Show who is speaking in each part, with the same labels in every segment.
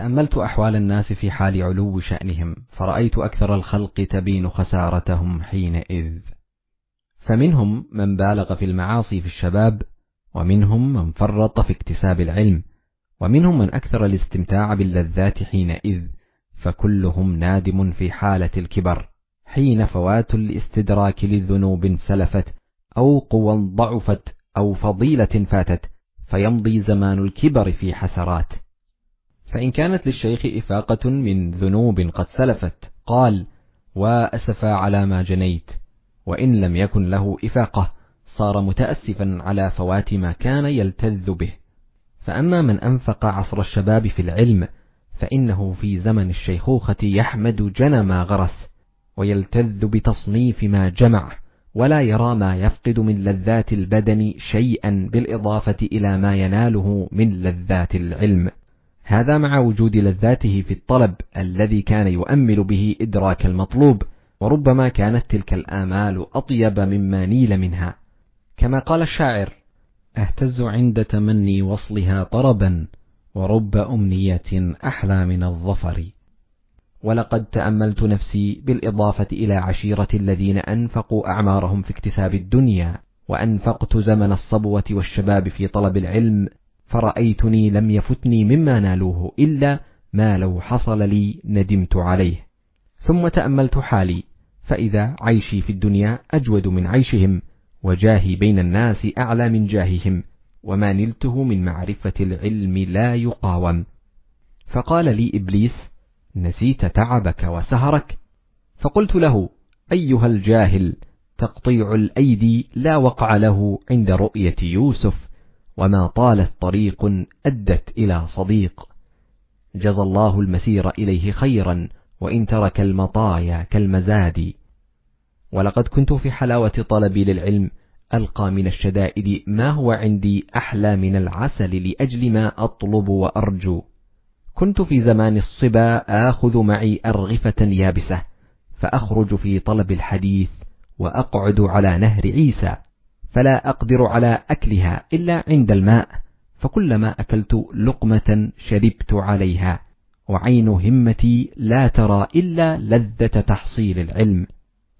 Speaker 1: تأملت أحوال الناس في حال علو شأنهم فرأيت أكثر الخلق تبين خسارتهم حينئذ. فمنهم من بالغ في المعاصي في الشباب ومنهم من فرط في اكتساب العلم ومنهم من أكثر الاستمتاع باللذات حينئذ فكلهم نادم في حالة الكبر حين فوات الاستدراك للذنوب سلفت أو قوى ضعفت أو فضيلة فاتت فيمضي زمان الكبر في حسرات. فإن كانت للشيخ إفاقة من ذنوب قد سلفت قال وأسفى على ما جنيت وإن لم يكن له إفاقة صار متأسفا على فوات ما كان يلتذ به. فأما من أنفق عصر الشباب في العلم فإنه في زمن الشيخوخة يحمد جنى ما غرس ويلتذ بتصنيف ما جمع ولا يرى ما يفقد من لذات البدن شيئا بالإضافة إلى ما يناله من لذات العلم. هذا مع وجود لذاته في الطلب الذي كان يؤمل به إدراك المطلوب وربما كانت تلك الآمال أطيب مما نيل منها. كما قال الشاعر أهتز عند تمني وصلها طربا ورب أمنية أحلى من الظفر. ولقد تأملت نفسي بالإضافة إلى عشيرة الذين أنفقوا أعمارهم في اكتساب الدنيا وأنفقت زمن الصبوة والشباب في طلب العلم فرأيتني لم يفتني مما نالوه إلا ما لو حصل لي ندمت عليه. ثم تأملت حالي فإذا عيشي في الدنيا أجود من عيشهم وجاهي بين الناس أعلى من جاههم وما نلته من معرفة العلم لا يقاوم. فقال لي إبليس نسيت تعبك وسهرك. فقلت له أيها الجاهل تقطيع الأيدي لا وقع له عند رؤية يوسف. وما طالت طريق أدت إلى صديق. جزى الله المسير إليه خيرا وإن ترك المطايا كالمزاد. ولقد كنت في حلاوة طلبي للعلم. ألقى من الشدائد ما هو عندي أحلى من العسل لأجل ما أطلب وأرجو. كنت في زمان الصبا آخذ معي أرغفة يابسة. فأخرج في طلب الحديث وأقعد على نهر عيسى. فلا أقدر على أكلها إلا عند الماء فكلما أكلت لقمة شربت عليها وعين همتي لا ترى إلا لذة تحصيل العلم.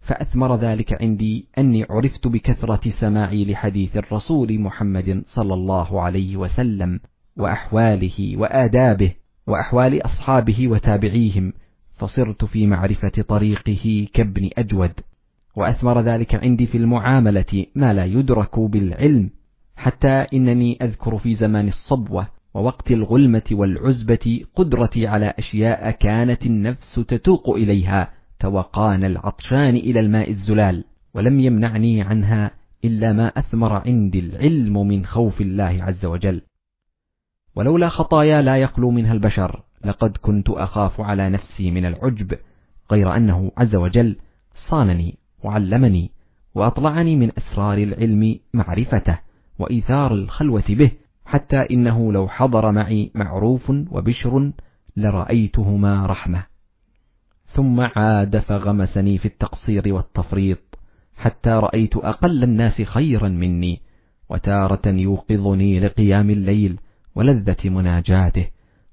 Speaker 1: فأثمر ذلك عندي أني عرفت بكثرة سماعي لحديث الرسول محمد صلى الله عليه وسلم وأحواله وآدابه وأحوال أصحابه وتابعيهم فصرت في معرفة طريقه كابن أجود. وأثمر ذلك عندي في المعاملة ما لا يدرك بالعلم حتى إنني أذكر في زمان الصبوة ووقت الغلمة والعزبة قدرتي على أشياء كانت النفس تتوق إليها توقان العطشان إلى الماء الزلال ولم يمنعني عنها إلا ما أثمر عندي العلم من خوف الله عز وجل. ولولا خطايا لا يخلو منها البشر لقد كنت أخاف على نفسي من العجب غير أنه عز وجل صانني. وعلمني وأطلعني من أسرار العلم معرفته وإيثار الخلوة به حتى إنه لو حضر معي معروف وبشر لرأيتهما رحمة. ثم عاد فغمسني في التقصير والتفريط حتى رأيت أقل الناس خيرا مني وتارة يوقظني لقيام الليل ولذة مناجاته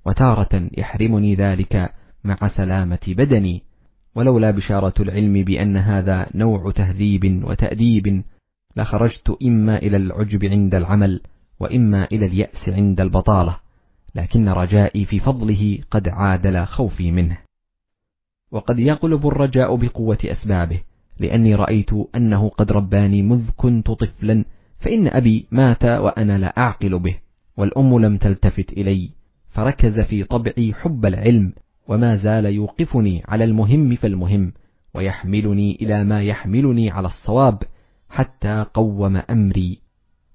Speaker 1: وتارة يحرمني ذلك مع سلامة بدني. ولولا بشارة العلم بأن هذا نوع تهذيب وتأديب لخرجت إما إلى العجب عند العمل وإما إلى اليأس عند البطالة لكن رجائي في فضله قد عادل خوفي منه. وقد يغلب الرجاء بقوة أسبابه لأني رأيت أنه قد رباني مذ كنت طفلا فإن أبي مات وأنا لا أعقل به والأم لم تلتفت إلي فركز في طبعي حب العلم وما زال يوقفني على المهم فالمهم ويحملني إلى ما يحملني على الصواب حتى قوم أمري.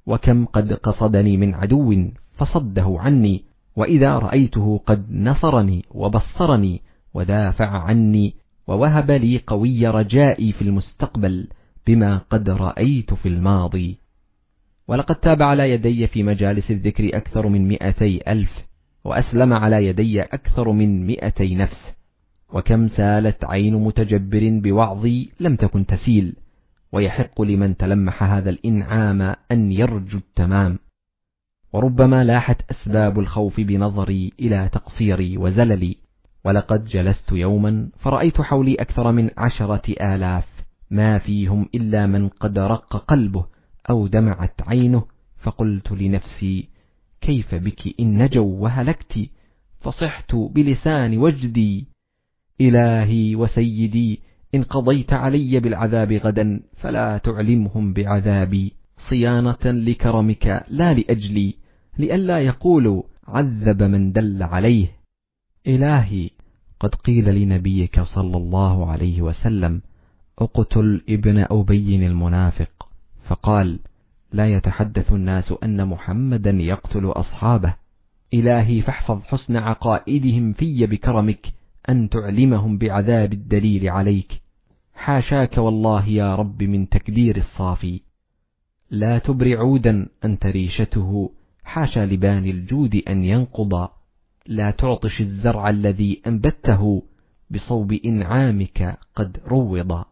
Speaker 1: وكم قد قصدني من عدو فصده عني وإذا رأيته قد نصرني وبصرني ودافع عني ووهب لي قوي رجائي في المستقبل بما قد رأيت في الماضي. ولقد تاب على يدي في مجالس الذكر أكثر من مئتي ألف. وأسلم على يدي أكثر من مئتي نفس. وكم سالت عين متجبر بوعظي لم تكن تسيل. ويحق لمن تلمح هذا الإنعام أن يرجو التمام. وربما لاحت أسباب الخوف بنظري إلى تقصيري وزللي. ولقد جلست يوما فرأيت حولي أكثر من عشرة آلاف. ما فيهم إلا من قد رق قلبه أو دمعت عينه. فقلت لنفسي كيف بك؟ إن نجوا وهلكت فصحت بلسان وجدي. إلهي وسيدي إن قضيت علي بالعذاب غدا فلا تعلمهم بعذابي. صيانة لكرمك لا لأجلي لئلا يقولوا عذب من دل عليه. إلهي قد قيل لنبيك صلى الله عليه وسلم اقتل ابن أبي المنافق. فقال لا يتحدث الناس أن محمدا يقتل أصحابه. إلهي فاحفظ حسن عقائدهم في بكرمك أن تعلمهم بعذاب الدليل عليك. حاشاك والله يا رب من تكدير الصافي. لا تبر عودا أنت ريشته حاشا لبان الجود أن ينقض. لا تعطش الزرع الذي أنبته بصوب إنعامك قد روض.